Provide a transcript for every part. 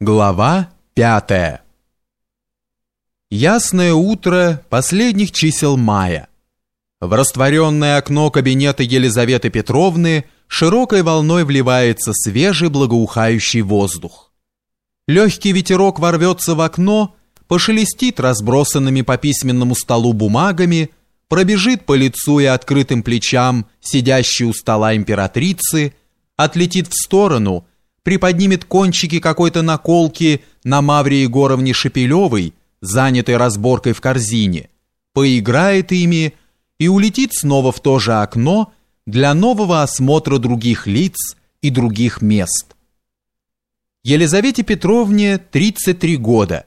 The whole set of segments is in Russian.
Глава пятая Ясное утро последних чисел мая. В растворенное окно кабинета Елизаветы Петровны широкой волной вливается свежий благоухающий воздух. Легкий ветерок ворвется в окно, пошелестит разбросанными по письменному столу бумагами, пробежит по лицу и открытым плечам сидящей у стола императрицы, отлетит в сторону – приподнимет кончики какой-то наколки на Мавре Егоровне Шепелевой, занятой разборкой в корзине, поиграет ими и улетит снова в то же окно для нового осмотра других лиц и других мест. Елизавете Петровне 33 года.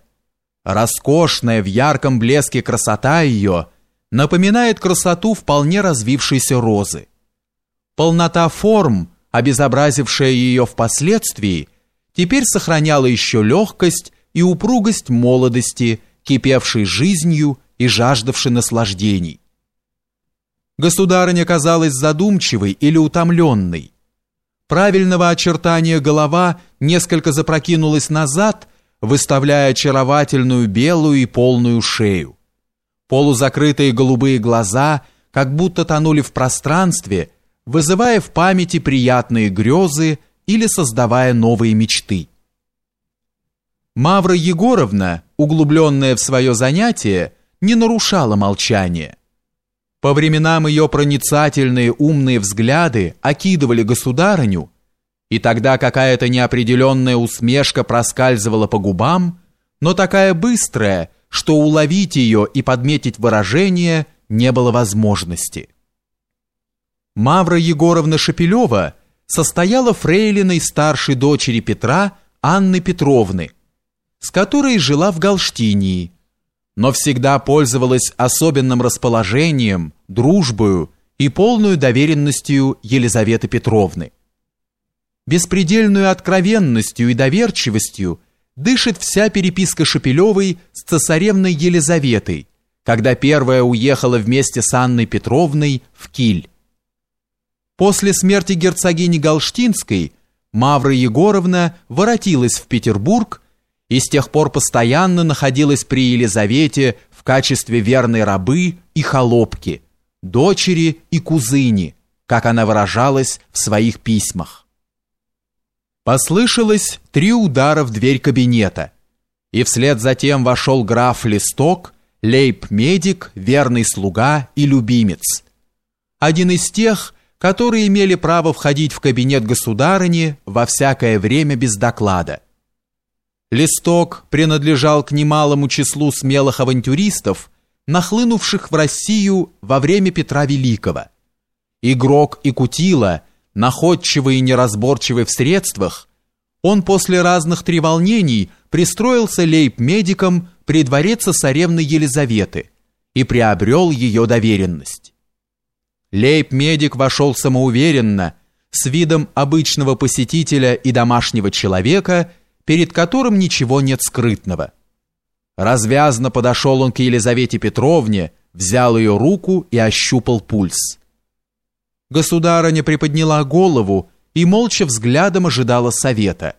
Роскошная в ярком блеске красота ее напоминает красоту вполне развившейся розы. Полнота форм – обезобразившая ее впоследствии, теперь сохраняла еще легкость и упругость молодости, кипевшей жизнью и жаждавшей наслаждений. Государыня казалась задумчивой или утомленной. Правильного очертания голова несколько запрокинулась назад, выставляя очаровательную белую и полную шею. Полузакрытые голубые глаза как будто тонули в пространстве – вызывая в памяти приятные грезы или создавая новые мечты. Мавра Егоровна, углубленная в свое занятие, не нарушала молчание. По временам ее проницательные умные взгляды окидывали государыню, и тогда какая-то неопределенная усмешка проскальзывала по губам, но такая быстрая, что уловить ее и подметить выражение не было возможности. Мавра Егоровна Шепелева состояла фрейлиной старшей дочери Петра Анны Петровны, с которой жила в Галштинии, но всегда пользовалась особенным расположением, дружбою и полную доверенностью Елизаветы Петровны. Беспредельную откровенностью и доверчивостью дышит вся переписка Шепелевой с цесаревной Елизаветой, когда первая уехала вместе с Анной Петровной в Киль. После смерти герцогини Галштинской Мавра Егоровна воротилась в Петербург и с тех пор постоянно находилась при Елизавете в качестве верной рабы и холопки, дочери и кузыни, как она выражалась в своих письмах. Послышалось три удара в дверь кабинета, и вслед за тем вошел граф Листок, лейб-медик, верный слуга и любимец. Один из тех, которые имели право входить в кабинет государыни во всякое время без доклада. Листок принадлежал к немалому числу смелых авантюристов, нахлынувших в Россию во время Петра Великого. Игрок и кутила, находчивый и неразборчивый в средствах, он после разных треволнений пристроился лейб-медиком при дворе цесаревны Елизаветы и приобрел ее доверенность. Лейб-медик вошел самоуверенно, с видом обычного посетителя и домашнего человека, перед которым ничего нет скрытного. Развязно подошел он к Елизавете Петровне, взял ее руку и ощупал пульс. Государыня приподняла голову и молча взглядом ожидала совета.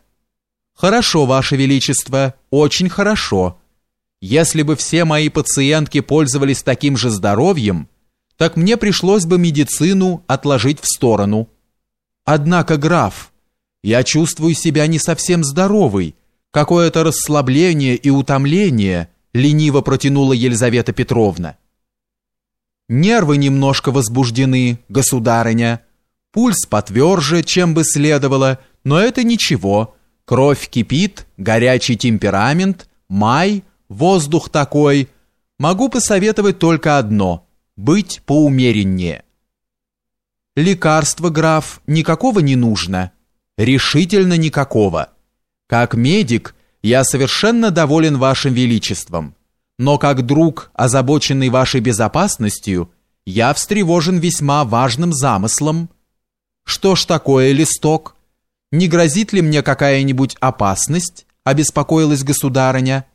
«Хорошо, Ваше Величество, очень хорошо. Если бы все мои пациентки пользовались таким же здоровьем, так мне пришлось бы медицину отложить в сторону. Однако, граф, я чувствую себя не совсем здоровой. Какое-то расслабление и утомление, лениво протянула Елизавета Петровна. Нервы немножко возбуждены, государыня. Пульс потверже, чем бы следовало, но это ничего. Кровь кипит, горячий темперамент, май, воздух такой. Могу посоветовать только одно – быть поумереннее. Лекарства, граф, никакого не нужно. Решительно никакого. Как медик, я совершенно доволен вашим величеством. Но как друг, озабоченный вашей безопасностью, я встревожен весьма важным замыслом. Что ж такое, листок? Не грозит ли мне какая-нибудь опасность? Обеспокоилась государыня.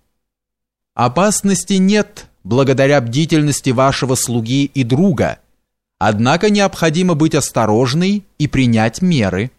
Опасности нет, благодаря бдительности вашего слуги и друга. Однако необходимо быть осторожной и принять меры.